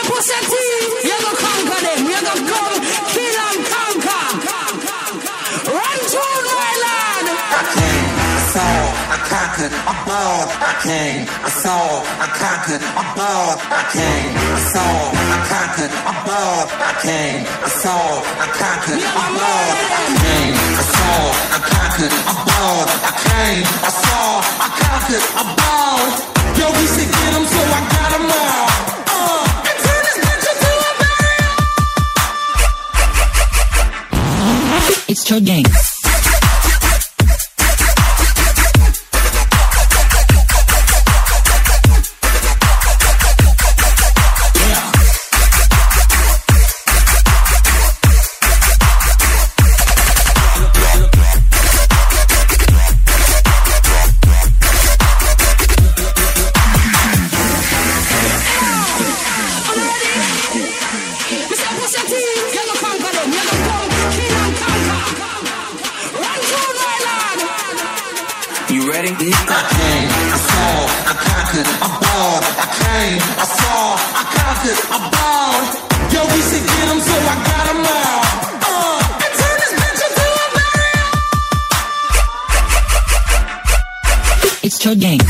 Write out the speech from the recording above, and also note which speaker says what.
Speaker 1: I'm I saw, I conquered, I I came, I saw, I conquered, I I came, I saw, I conquered, I I came, I saw, I conquered, I I came, I saw, I conquered, I. Yo, we should get 'em, so I got 'em all.
Speaker 2: It's your game.
Speaker 1: Ready? I came, I saw, I conquered, I I came, I saw, I conquered, I. Yo, we should get 'em, so I got 'em all. Uh.
Speaker 2: It's your game.